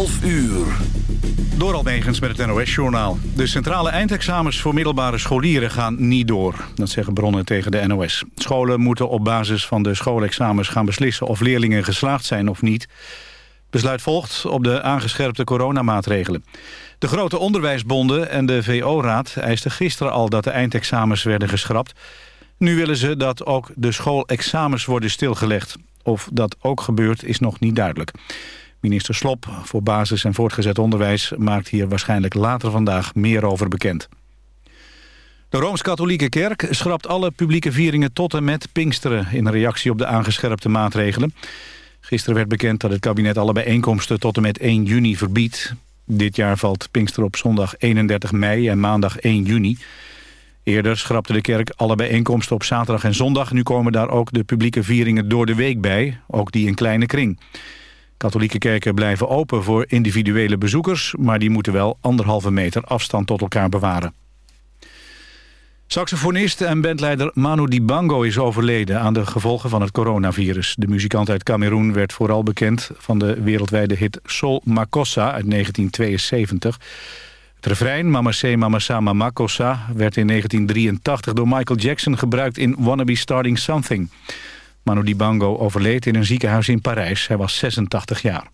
12 uur. Door Almegens met het NOS-journaal. De centrale eindexamens voor middelbare scholieren gaan niet door. Dat zeggen bronnen tegen de NOS. Scholen moeten op basis van de schoolexamens gaan beslissen... of leerlingen geslaagd zijn of niet. Besluit volgt op de aangescherpte coronamaatregelen. De grote onderwijsbonden en de VO-raad eisten gisteren al... dat de eindexamens werden geschrapt. Nu willen ze dat ook de schoolexamens worden stilgelegd. Of dat ook gebeurt is nog niet duidelijk. Minister Slop voor basis- en voortgezet onderwijs... maakt hier waarschijnlijk later vandaag meer over bekend. De Rooms-Katholieke Kerk schrapt alle publieke vieringen tot en met Pinksteren... in reactie op de aangescherpte maatregelen. Gisteren werd bekend dat het kabinet alle bijeenkomsten tot en met 1 juni verbiedt. Dit jaar valt Pinkster op zondag 31 mei en maandag 1 juni. Eerder schrapte de kerk alle bijeenkomsten op zaterdag en zondag. Nu komen daar ook de publieke vieringen door de week bij, ook die in kleine kring. Katholieke kerken blijven open voor individuele bezoekers... maar die moeten wel anderhalve meter afstand tot elkaar bewaren. Saxofonist en bandleider Manu Dibango is overleden aan de gevolgen van het coronavirus. De muzikant uit Cameroen werd vooral bekend van de wereldwijde hit Sol Makossa uit 1972. Het refrein Mama Se Mama Sa Mama Kossa werd in 1983 door Michael Jackson gebruikt in Wanna Be Starting Something. Manu Dibango overleed in een ziekenhuis in Parijs. Hij was 86 jaar.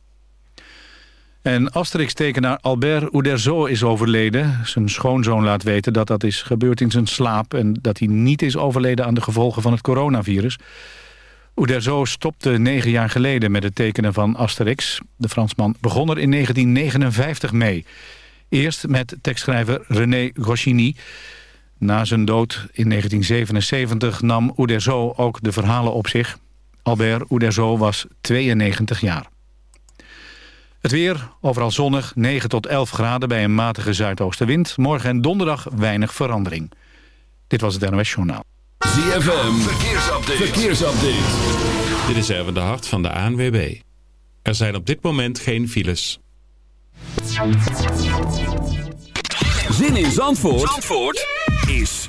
En Asterix-tekenaar Albert Uderzo is overleden. Zijn schoonzoon laat weten dat dat is gebeurd in zijn slaap... en dat hij niet is overleden aan de gevolgen van het coronavirus. Uderzo stopte negen jaar geleden met het tekenen van Asterix. De Fransman begon er in 1959 mee. Eerst met tekstschrijver René Goscinny... Na zijn dood in 1977 nam Uderzo ook de verhalen op zich. Albert Uderzo was 92 jaar. Het weer, overal zonnig, 9 tot 11 graden bij een matige zuidoostenwind. Morgen en donderdag weinig verandering. Dit was het NOS Journaal. ZFM, verkeersupdate. verkeersupdate. Dit is even de hart van de ANWB. Er zijn op dit moment geen files. Zin in Zandvoort? Zandvoort?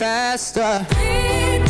faster.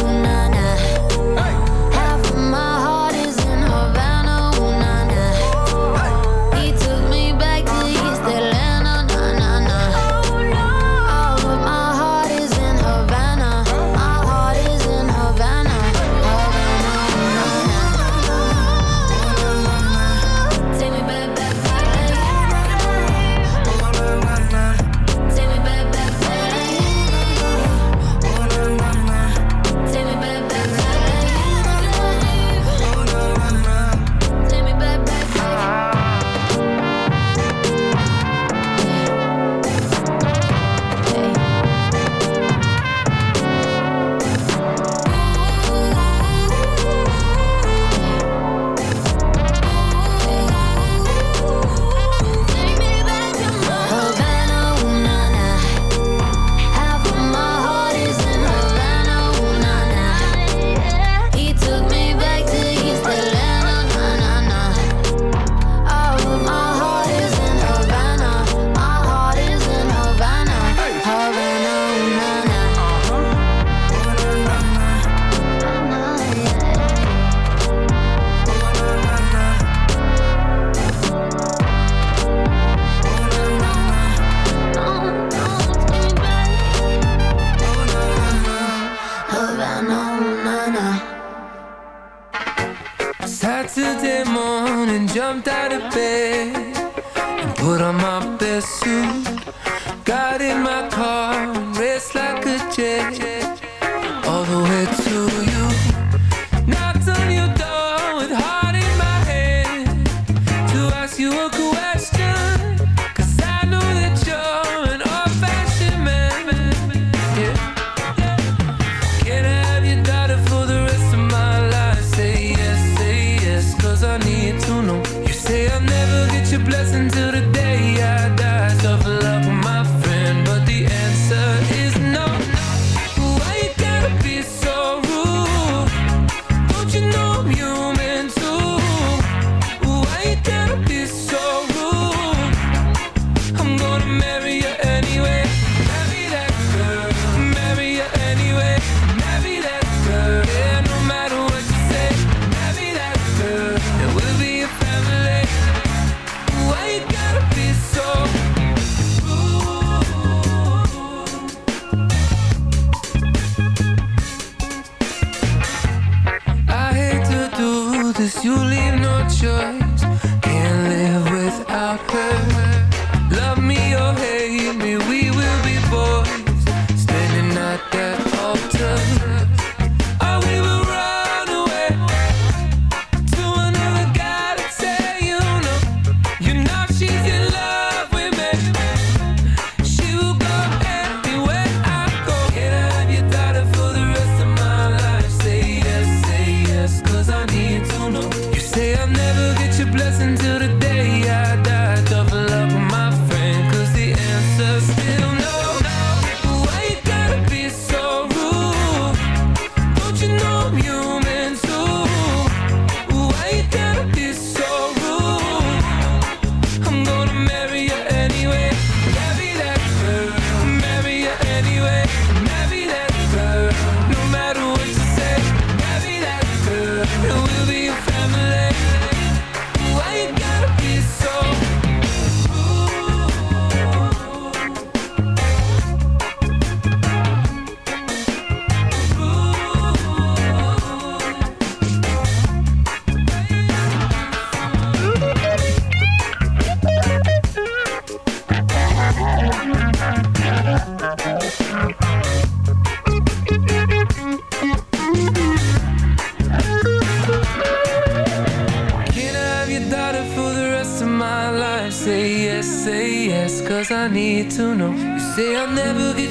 Got in my car, race like a jet, all the way to.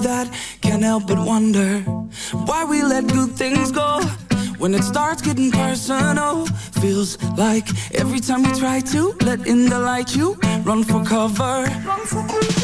that can't help but wonder why we let good things go. When it starts getting personal, feels like every time we try to let in the light, you run for cover. Run for cover.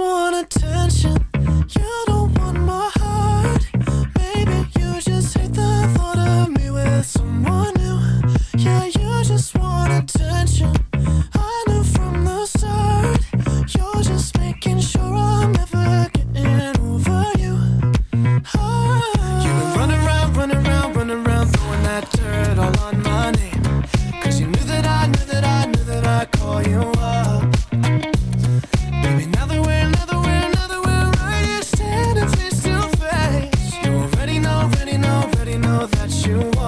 wanna know that you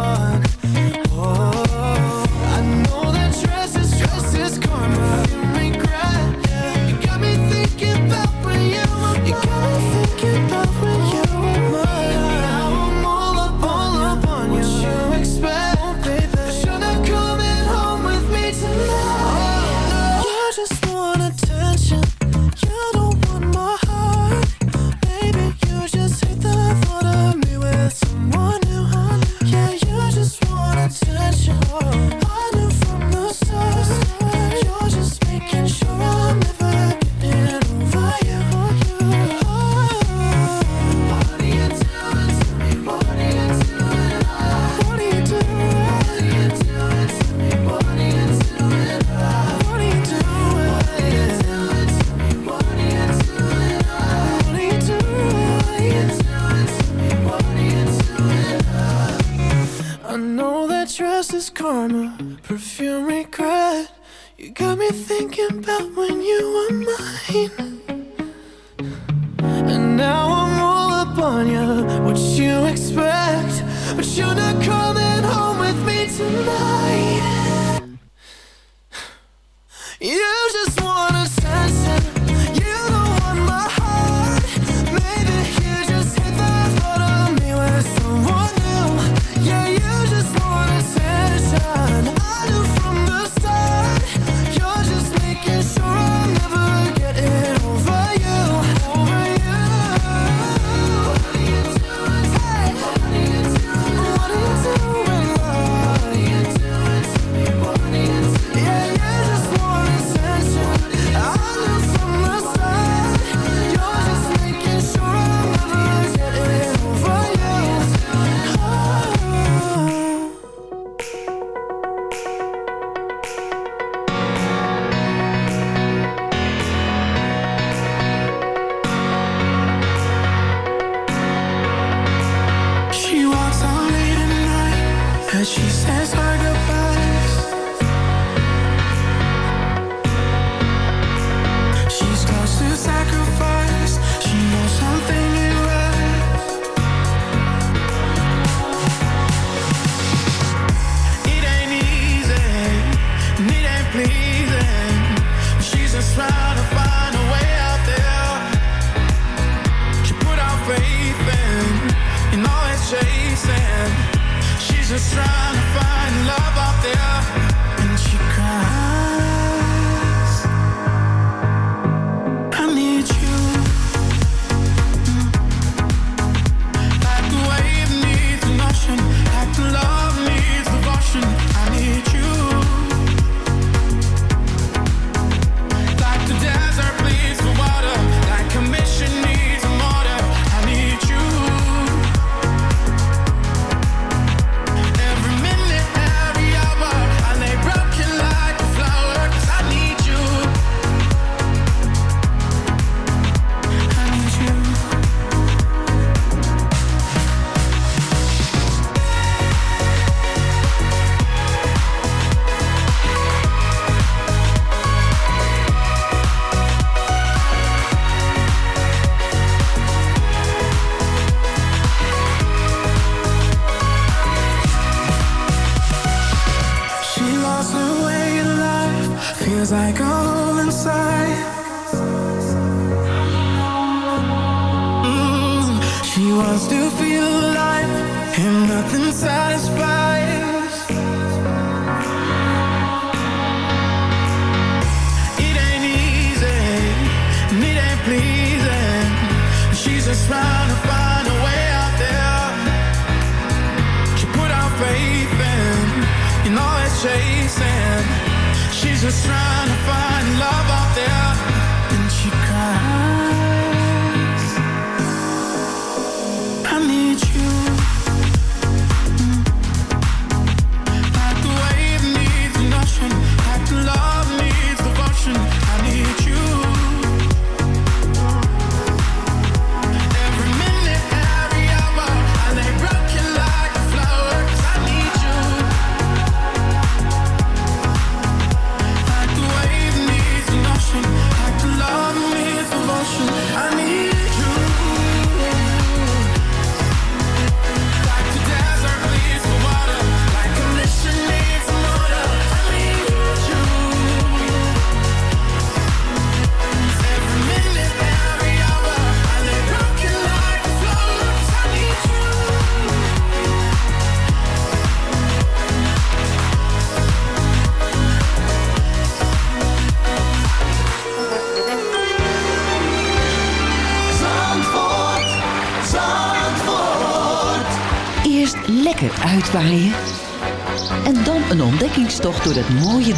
just trying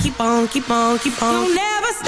keep on, keep on, keep on. You'll never stop.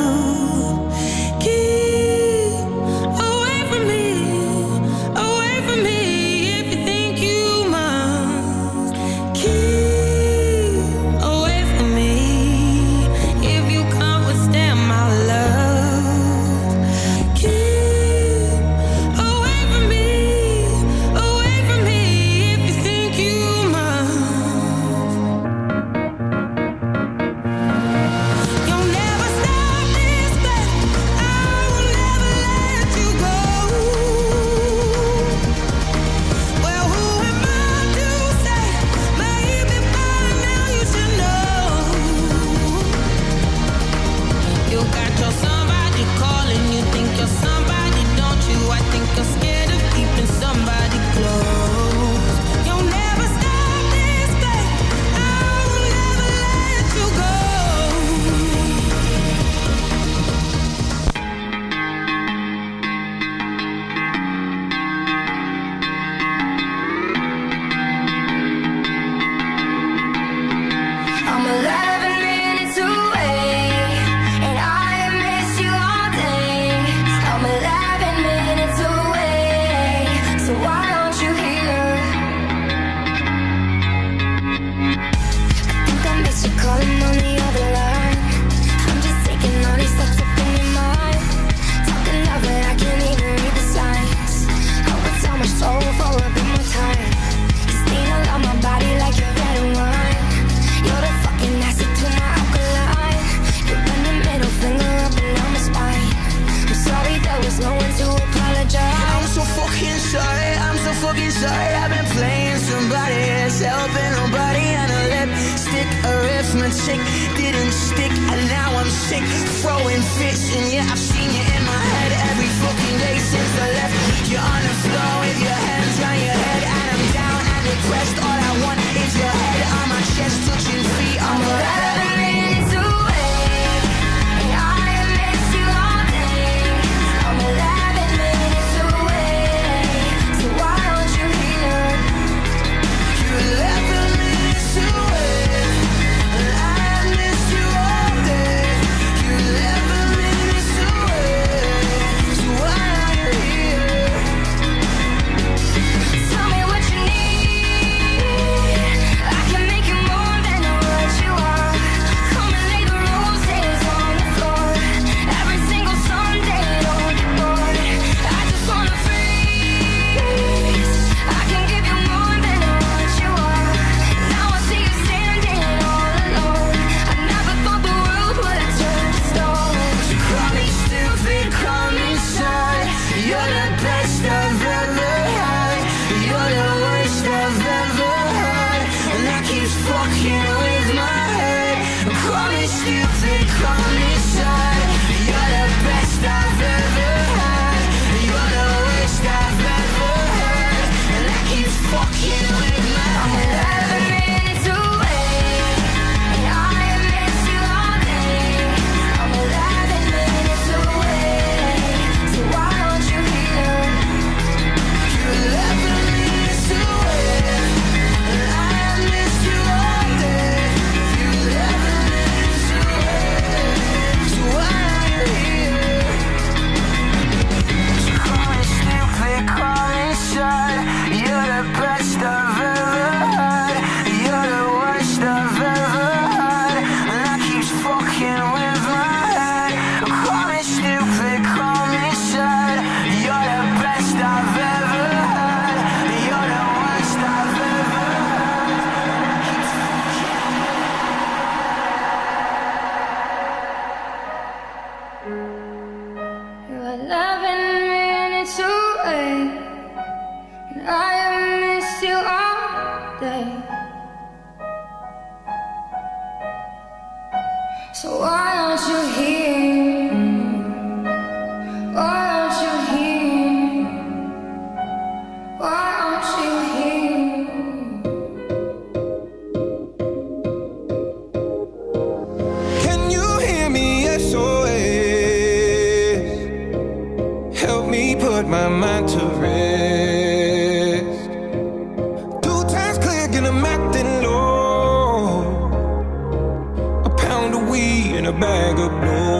we in a bag of blue.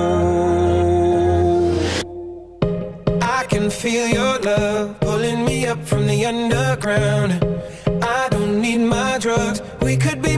I can feel your love pulling me up from the underground. I don't need my drugs. We could be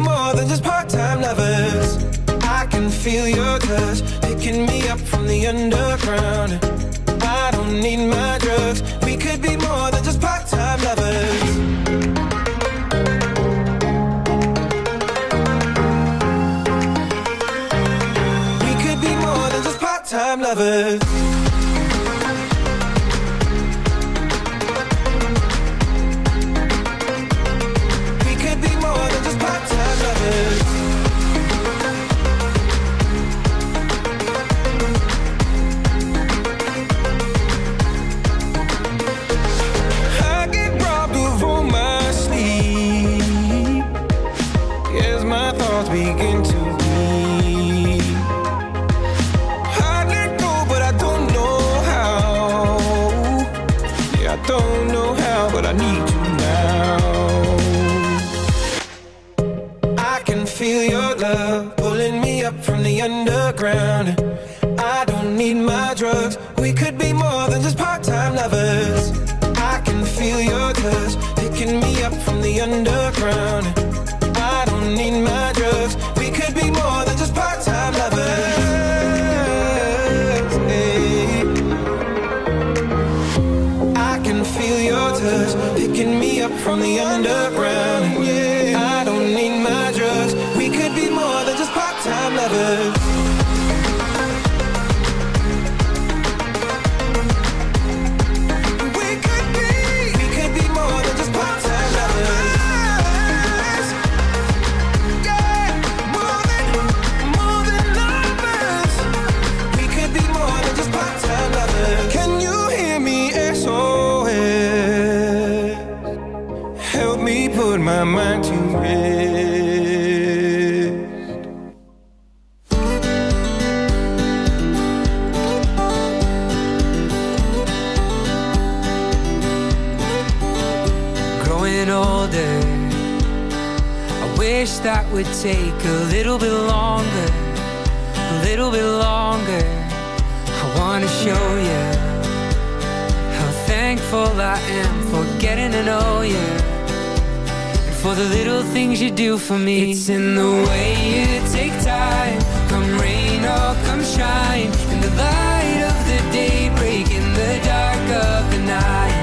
for me. It's in the way you take time. Come rain or come shine. In the light of the daybreak In the dark of the night.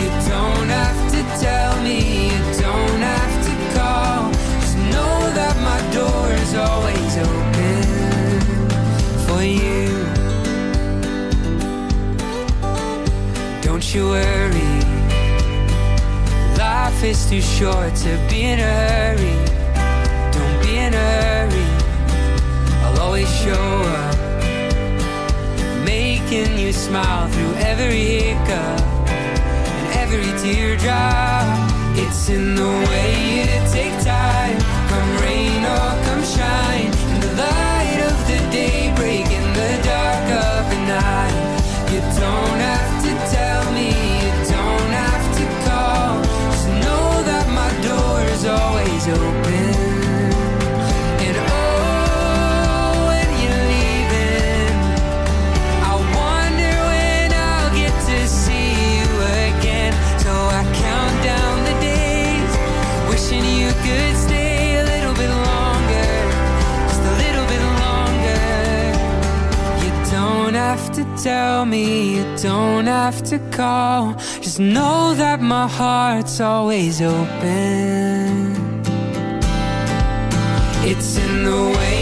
You don't have to tell me You don't have to call. Just know that my door is always open For you. Don't you worry. Life is too short to be in a hurry. show up, making you smile through every hiccup and every teardrop. It's in the way you take time. don't have to call. Just know that my heart's always open. It's in the way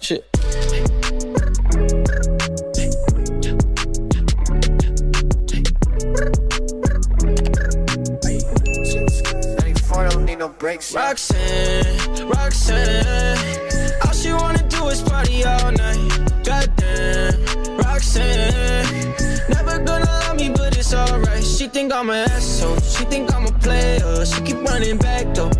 right, shit. Roxanne, Roxanne, all she wanna do is party all night. Goddamn, Roxanne, never gonna love me, but it's alright. She think I'm an asshole, she think I'm a player. She keep running back though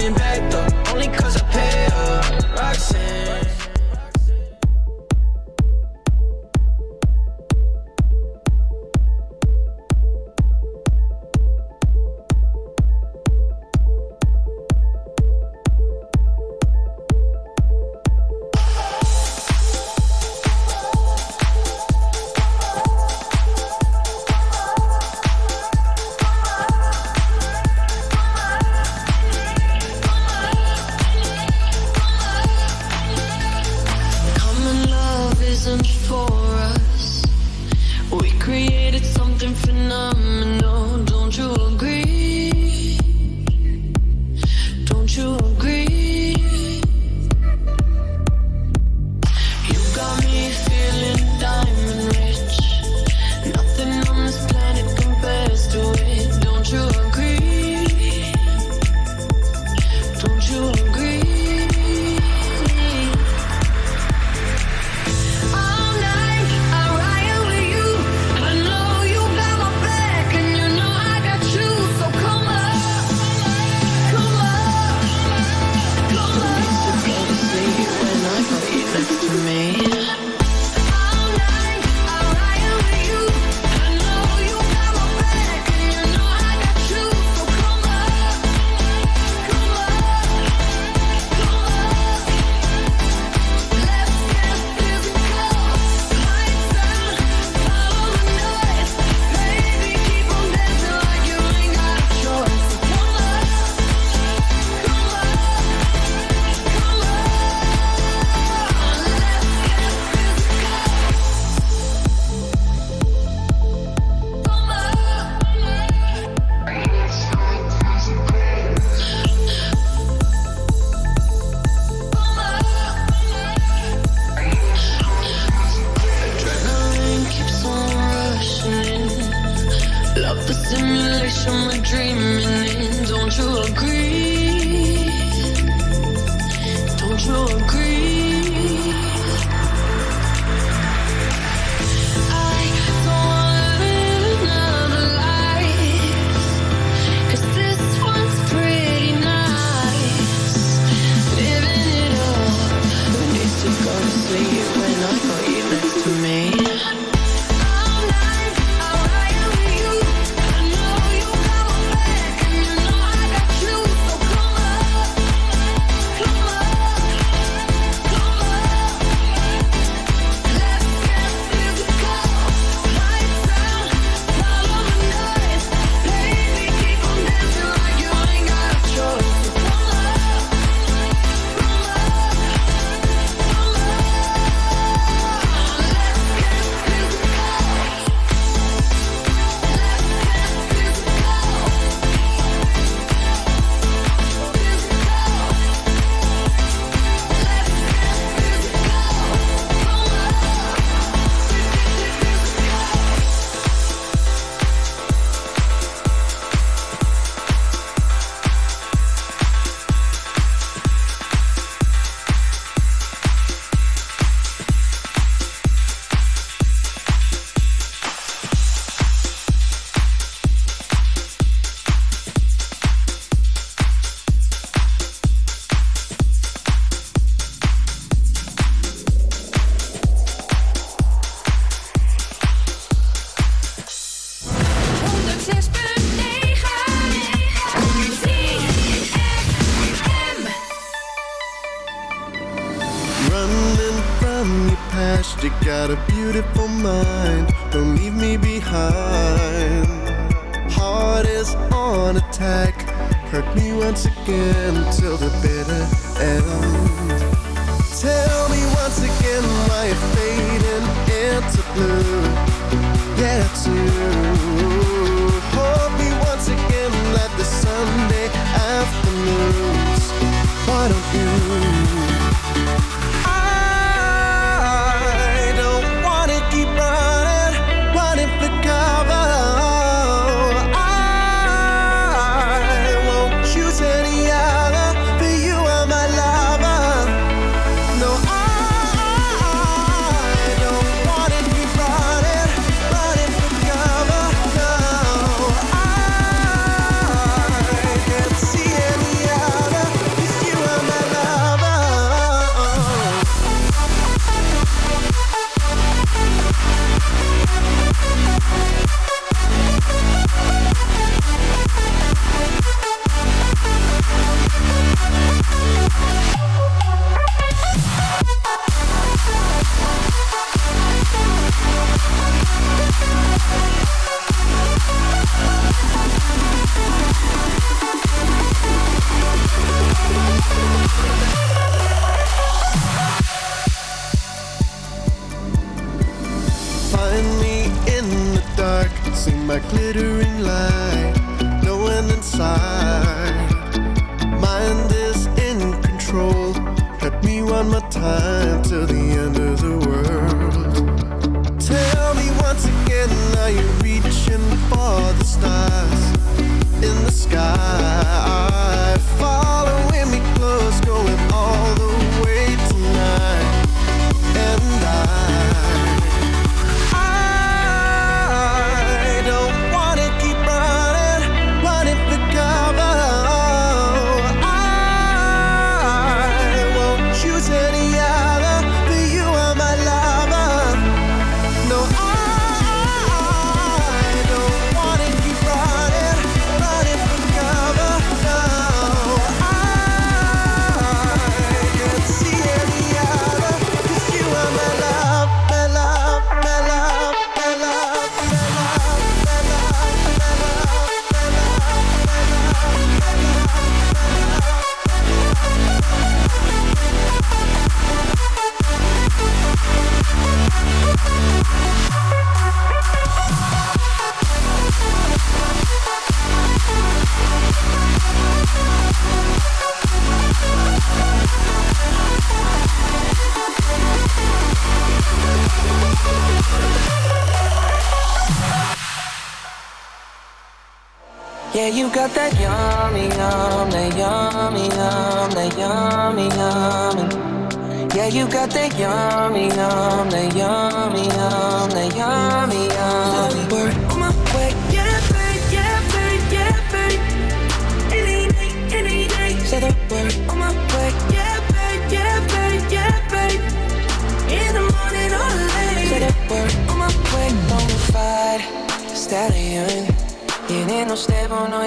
Running back on attack. Hurt me once again till the bitter end. Tell me once again why you're fading into blue. Yeah, too. Hold got that yummy, yum, that yummy, yum, that yummy, yummy. Yeah, you got that yummy, yum, that yummy,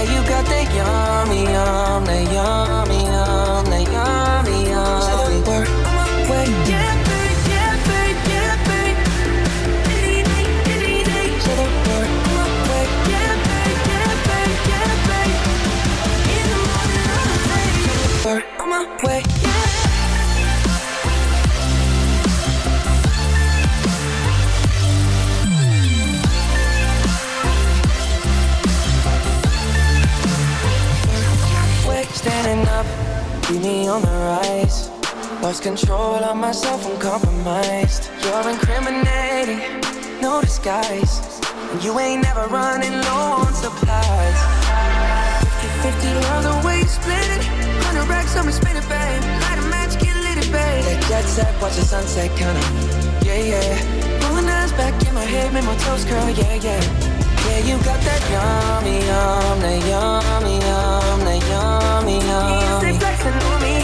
Yeah, you got that yummy, yum, that yummy, yum, that yummy, yummy. Word on my way, yeah, babe, yeah, yeah, babe. Any day, any day. Say the word on my way, yeah, yeah, yeah. In the morning or late. see me on the rise. Lost control of myself, I'm compromised. You're incriminating, no disguise. And you ain't never running low on supplies. 50 miles away, split it. 100 racks on me, spin it, babe. Light a match, get lit, it, babe. That jet set, watch the sunset, kinda. Yeah, yeah. Rolling eyes back in my head, make my toes curl, yeah, yeah. Yeah, you got that yummy, yum, that yummy yummy, yummy.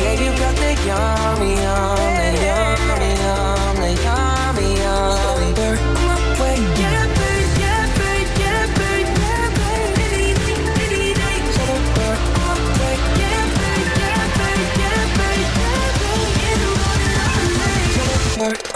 Yeah, you got the yummy, yummy, yummy, yummy, yummy, yummy. You're my. Yeah, babe, yeah, babe, yeah, babe, yeah, babe. Any any day. You're my. Yeah, babe, yeah, babe, yeah, babe, yeah, babe. In the morning, I'm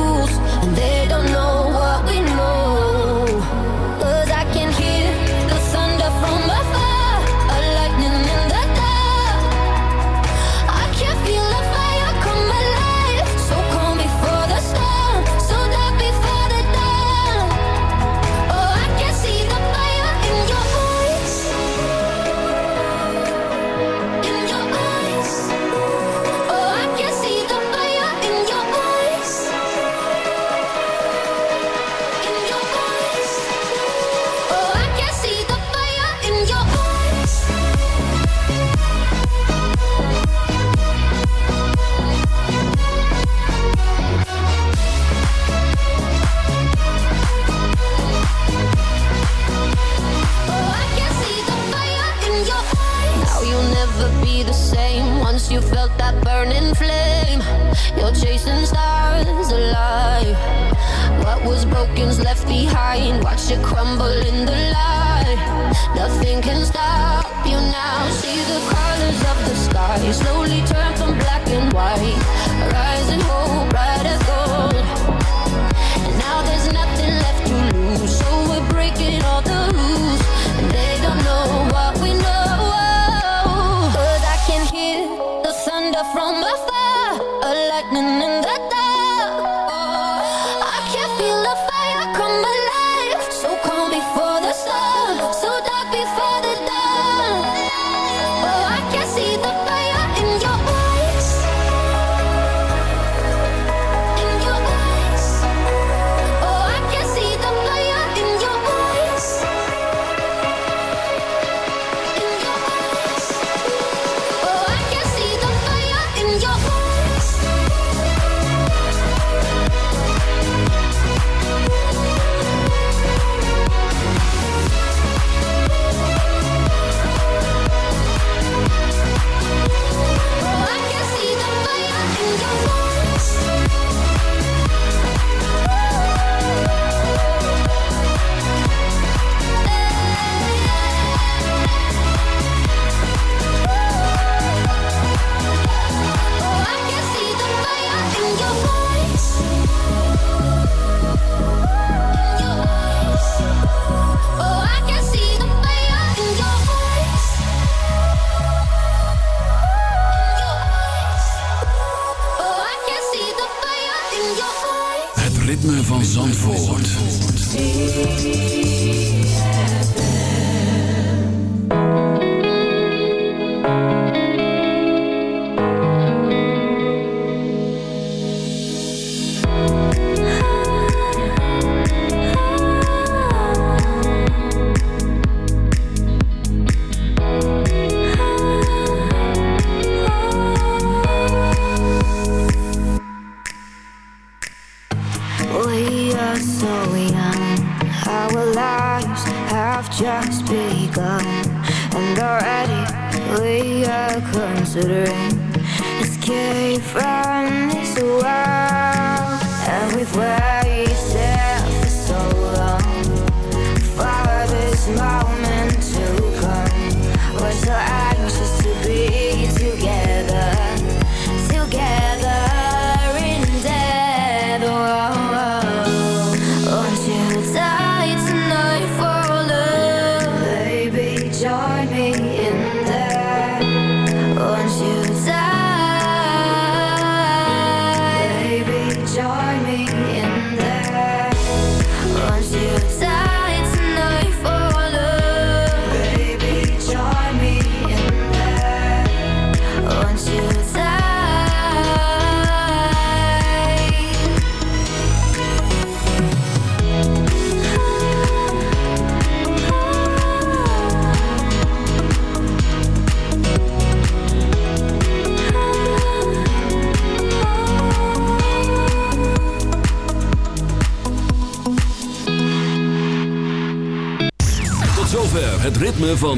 watch it crumble in the light. Nothing can stop you now. See the colors of the sky slowly turn from black and white. Rise and hold.